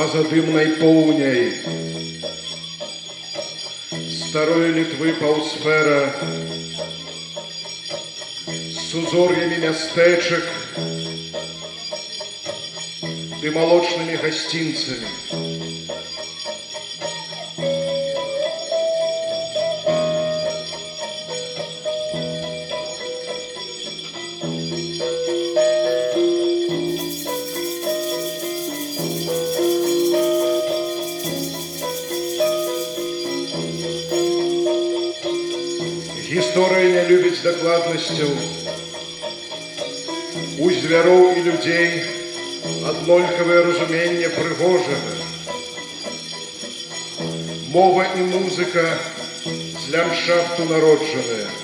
Па-за дымнай поўняй старой літвы паўсфера з узор'ямі мястэчак ды малочнымі гасцінцамі. Гісторыя не любіць дакладнасцяў. У звяроў і людзей аднолькавае разуменне прыгожага. Мова і музыка з лямшафту народжаныя.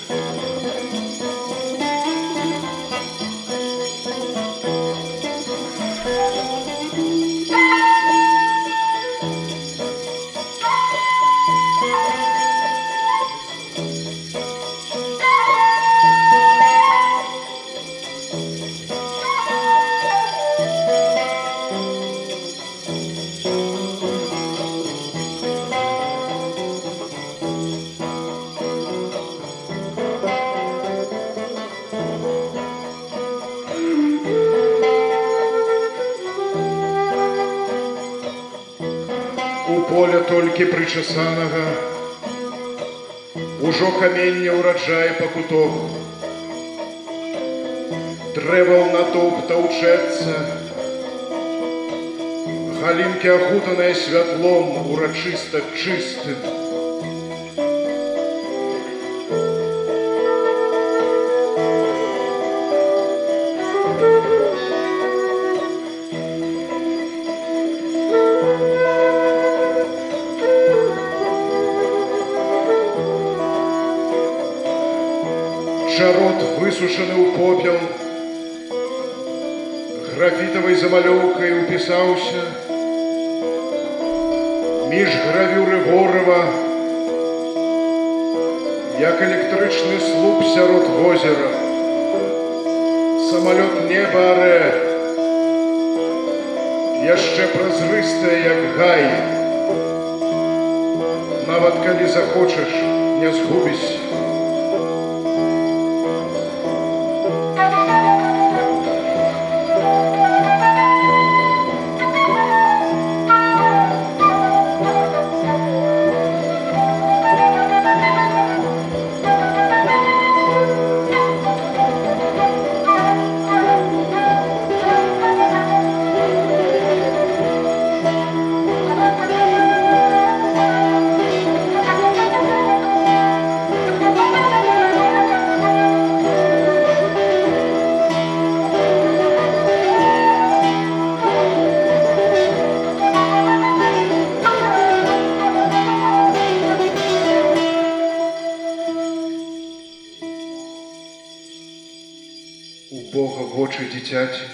Толькі прычасанага Ужо каменне ўраджае па куток. Дрэваў натоўп таўчэцца, Галінкі ахутаныя святлом урачыста чыстым. Высушаны ў попел, графітавай замалёўкай упісаўся, між гравюры ворыва, як электрычны слуп сярод возера. Самалёт неба арэ, яшчэ празрыстая, як гай. Нават калі захочаш, не згубіся. Бога вочы дзіцяці,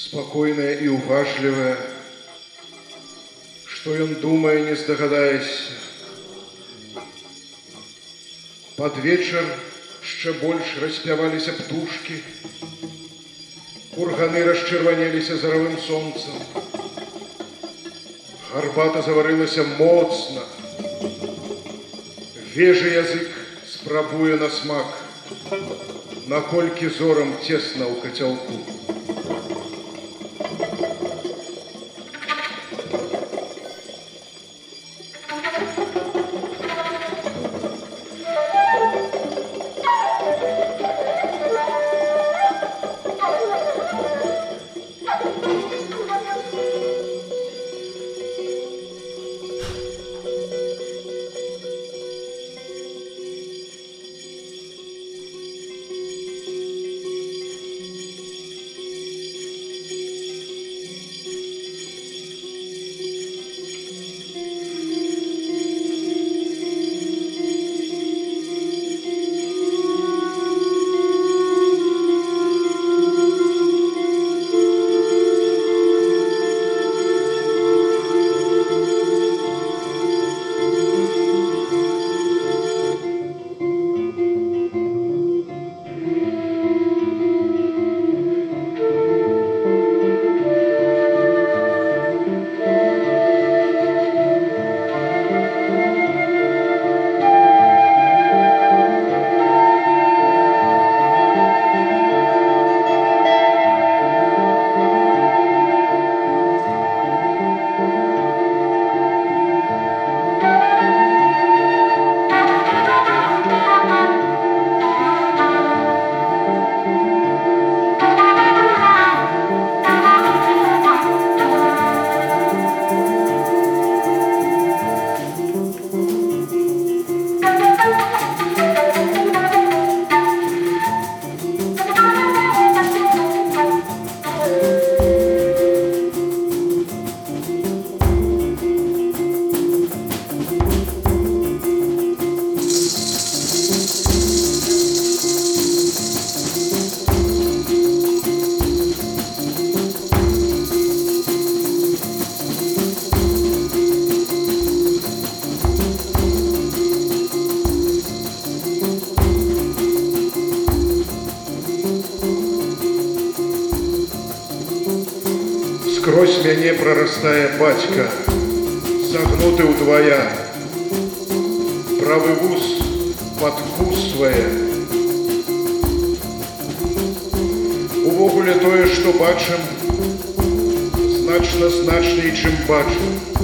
спакойнае і ўважлівае, што ён думае, не здагадаешся. Пад вечар яшчэ больш распяваліся птушкі, курганы расчырванеліся заравым сонцам. Гарбата заварылася моцна. Вежы язык спрабуе на смак. Наколькі зорам цесна ў кацялку. Скрозь мяне прарастае бацька, загнуты ўдвая. Правы вуз падкусвае. Увогуле тое, што бачым, значна значней, чым бачым.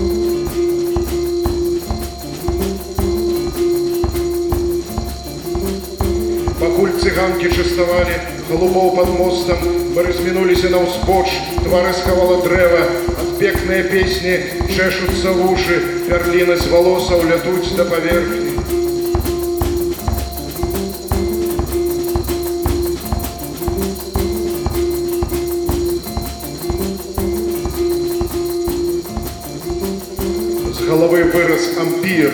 Пакуль цыганкі частавалі голубоў пад мостам, мы размінуліся на ўзбоч, твары схавала дрэва, ад пекныя песні чэшуцца вушы, пярліны з валосаў лятуць да паверхні. З головы вырас ампір.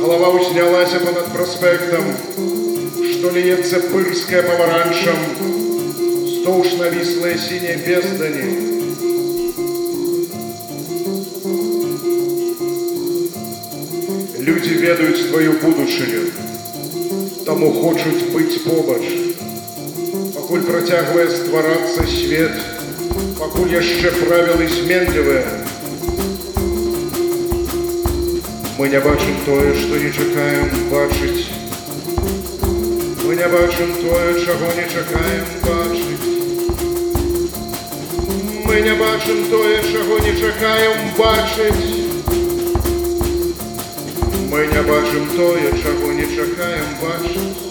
Голова уснялася понад проспектом, что льется пырская помаранчем, Вздовж навислые синие бездани. Люди ведаюць твою будучыню, таму хочуць быць побач. Пакуль працягвае стварацца свет, пакуль яшчэ правілы зменлівыя, Мы не бачым тое, што не чакаем бачыць. Не бачым тое, чаго не чакаем бачыць. Мы не бачым тое, чаго не чакаем бачыць. Мы не бачым тое, чаго не чакаем бачыць.